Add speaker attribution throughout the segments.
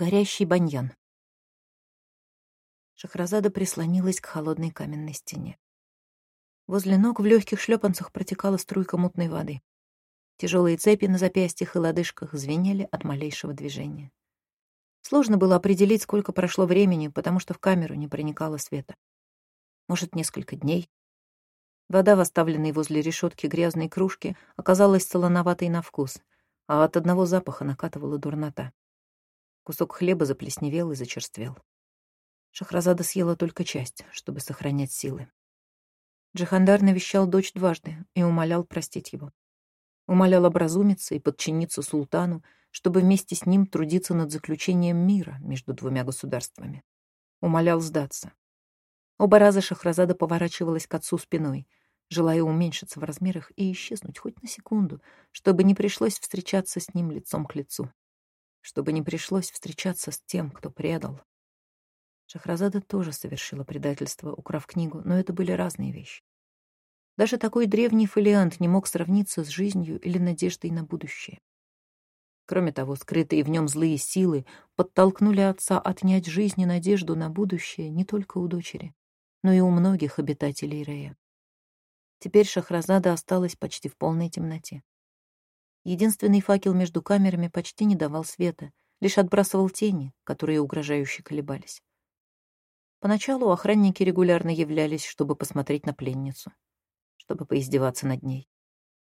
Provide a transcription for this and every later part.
Speaker 1: Горящий баньян. Шахразада прислонилась к холодной каменной стене. Возле ног в легких шлепанцах протекала струйка мутной воды. Тяжелые цепи на запястьях и лодыжках звенели от малейшего движения. Сложно было определить, сколько прошло времени, потому что в камеру не проникало света. Может, несколько дней. Вода в оставленной возле решетки грязной кружке оказалась солоноватой на вкус, а от одного запаха накатывала дурнота. Кусок хлеба заплесневел и зачерствел. Шахразада съела только часть, чтобы сохранять силы. Джихандар навещал дочь дважды и умолял простить его. Умолял образумиться и подчиниться султану, чтобы вместе с ним трудиться над заключением мира между двумя государствами. Умолял сдаться. Оба раза Шахразада поворачивалась к отцу спиной, желая уменьшиться в размерах и исчезнуть хоть на секунду, чтобы не пришлось встречаться с ним лицом к лицу. Чтобы не пришлось встречаться с тем, кто предал. Шахразада тоже совершила предательство, украв книгу, но это были разные вещи. Даже такой древний фолиант не мог сравниться с жизнью или надеждой на будущее. Кроме того, скрытые в нем злые силы подтолкнули отца отнять жизнь и надежду на будущее не только у дочери, но и у многих обитателей Рея. Теперь Шахразада осталась почти в полной темноте. Единственный факел между камерами почти не давал света, лишь отбрасывал тени, которые угрожающе колебались. Поначалу охранники регулярно являлись, чтобы посмотреть на пленницу, чтобы поиздеваться над ней,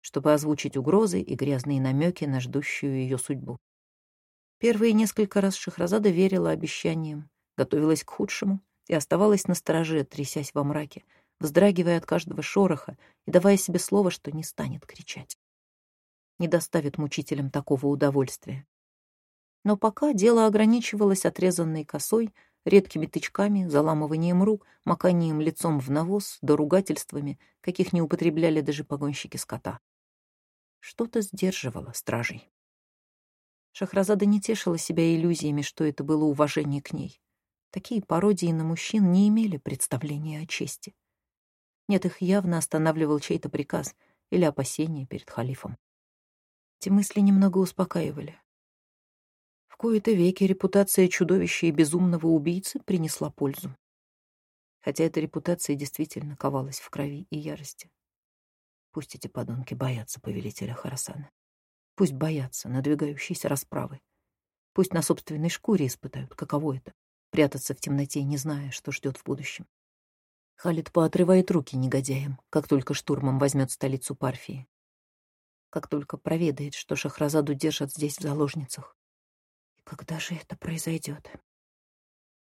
Speaker 1: чтобы озвучить угрозы и грязные намеки на ждущую ее судьбу. Первые несколько раз Шахразада верила обещаниям, готовилась к худшему и оставалась на стороже, трясясь во мраке, вздрагивая от каждого шороха и давая себе слово, что не станет кричать. Не доставит мучителям такого удовольствия. Но пока дело ограничивалось отрезанной косой — редкими тычками, заламыванием рук, маканием лицом в навоз, да ругательствами, каких не употребляли даже погонщики скота. Что-то сдерживало стражей. Шахразада не тешила себя иллюзиями, что это было уважение к ней. Такие пародии на мужчин не имели представления о чести. Нет, их явно останавливал чей-то приказ или опасение перед халифом. Эти мысли немного успокаивали кои-то веки репутация чудовища и безумного убийцы принесла пользу. Хотя эта репутация действительно ковалась в крови и ярости. Пусть эти подонки боятся повелителя Харасана. Пусть боятся надвигающейся расправы. Пусть на собственной шкуре испытают, каково это — прятаться в темноте, не зная, что ждет в будущем. Халид поотрывает руки негодяям, как только штурмом возьмет столицу Парфии. Как только проведает, что Шахразаду держат здесь в заложницах. Когда же это произойдет?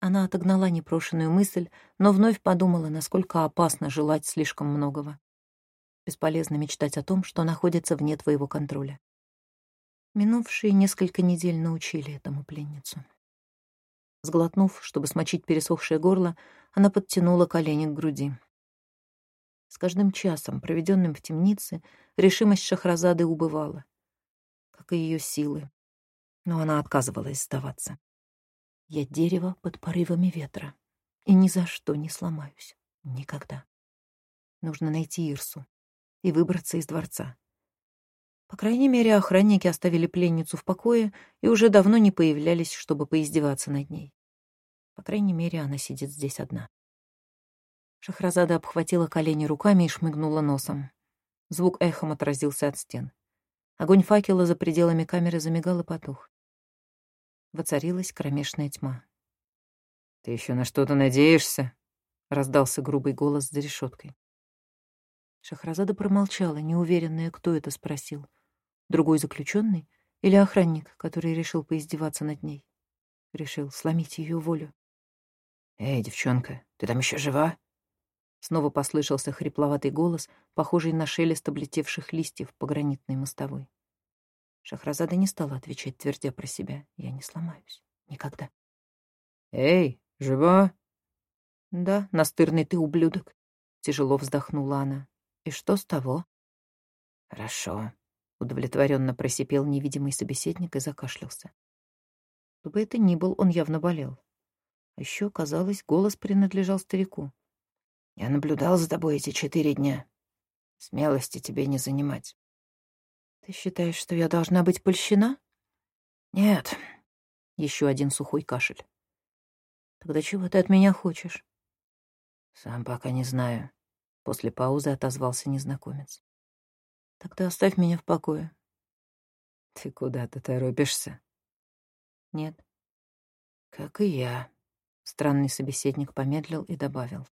Speaker 1: Она отогнала непрошенную мысль, но вновь подумала, насколько опасно желать слишком многого. Бесполезно мечтать о том, что находится вне твоего контроля. Минувшие несколько недель научили этому пленницу. Сглотнув, чтобы смочить пересохшее горло, она подтянула колени к груди. С каждым часом, проведенным в темнице, решимость Шахразады убывала, как и ее силы, но она отказывалась сдаваться. Я дерево под порывами ветра и ни за что не сломаюсь. Никогда. Нужно найти Ирсу и выбраться из дворца. По крайней мере, охранники оставили пленницу в покое и уже давно не появлялись, чтобы поиздеваться над ней. По крайней мере, она сидит здесь одна. Шахразада обхватила колени руками и шмыгнула носом. Звук эхом отразился от стен. Огонь факела за пределами камеры замигал и потух. Воцарилась кромешная тьма. «Ты еще на что-то надеешься?» — раздался грубый голос за решеткой. Шахразада промолчала, неуверенная, кто это спросил. Другой заключенный или охранник, который решил поиздеваться над ней? Решил сломить ее волю. «Эй, девчонка, ты там еще жива?» Снова послышался хрипловатый голос, похожий на шелест облетевших листьев по гранитной мостовой. Шахразада не стала отвечать, твердя про себя. Я не сломаюсь. Никогда. «Эй, жива?» «Да, настырный ты ублюдок», — тяжело вздохнула она. «И что с того?» «Хорошо», — удовлетворенно просипел невидимый собеседник и закашлялся. Кто бы это ни был, он явно болел. А еще, казалось, голос принадлежал старику. «Я наблюдал за тобой эти четыре дня. Смелости тебе не занимать. Ты считаешь, что я должна быть польщена? Нет. Еще один сухой кашель. Тогда чего ты от меня хочешь?
Speaker 2: Сам пока не знаю. После паузы отозвался незнакомец.
Speaker 1: Тогда оставь меня в покое.
Speaker 2: Ты куда-то торопишься?
Speaker 1: Нет.
Speaker 2: Как и я. Странный собеседник помедлил и добавил.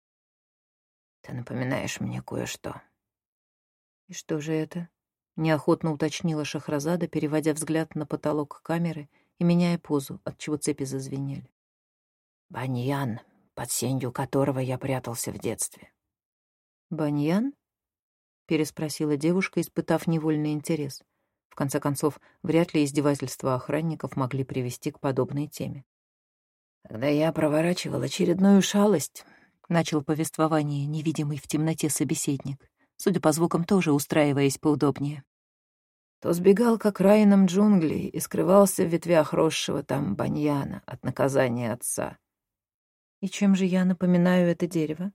Speaker 2: Ты напоминаешь мне кое-что.
Speaker 1: И что же это? Неохотно уточнила Шахразада, переводя взгляд на потолок камеры и меняя позу, отчего цепи зазвенели.
Speaker 2: Баньян, под сенью которого я прятался в детстве.
Speaker 1: «Баньян?» — переспросила девушка, испытав невольный интерес. В конце концов, вряд ли издевательства охранников могли привести к подобной теме.
Speaker 2: Когда я проворачивал очередную шалость,
Speaker 1: начал повествование невидимый в темноте собеседник, судя по звукам тоже устраиваясь поудобнее.
Speaker 2: То сбегал к окраинам джунглей и скрывался в ветвях росшего там баньяна от наказания отца.
Speaker 1: И чем же я напоминаю это дерево?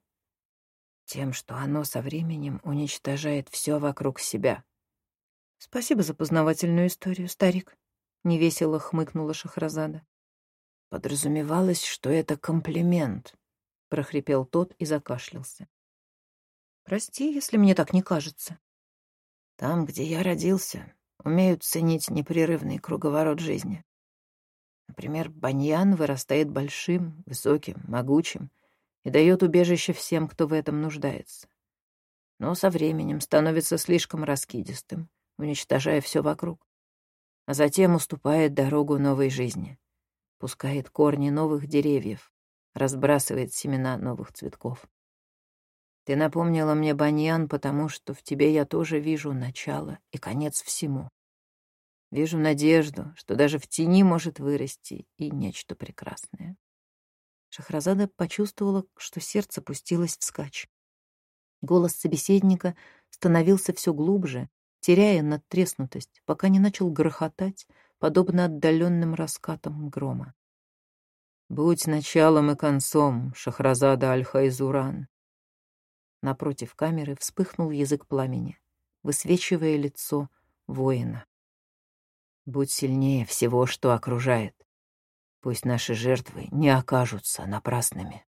Speaker 2: Тем, что оно со временем уничтожает все вокруг себя.
Speaker 1: Спасибо за познавательную историю, старик. Невесело хмыкнула Шахразада.
Speaker 2: Подразумевалось, что это комплимент, прохрипел тот и закашлялся.
Speaker 1: Прости, если мне так не кажется.
Speaker 2: Там, где я родился, умеют ценить непрерывный круговорот жизни. Например, баньян вырастает большим, высоким, могучим и дает убежище всем, кто в этом нуждается. Но со временем становится слишком раскидистым, уничтожая все вокруг. А затем уступает дорогу новой жизни, пускает корни новых деревьев, разбрасывает семена новых цветков. Ты напомнила мне баньян, потому что в тебе я тоже вижу начало и конец всему. Вижу надежду, что даже в тени может вырасти и нечто прекрасное.
Speaker 1: Шахразада почувствовала, что сердце пустилось вскачь. Голос собеседника становился все глубже, теряя надтреснутость, пока не начал грохотать, подобно отдаленным раскатам грома.
Speaker 2: «Будь началом и концом, Шахразада Аль-Хайзуран!»
Speaker 1: Напротив камеры вспыхнул язык пламени, высвечивая лицо воина.
Speaker 2: Будь сильнее всего, что окружает. Пусть наши жертвы не окажутся напрасными.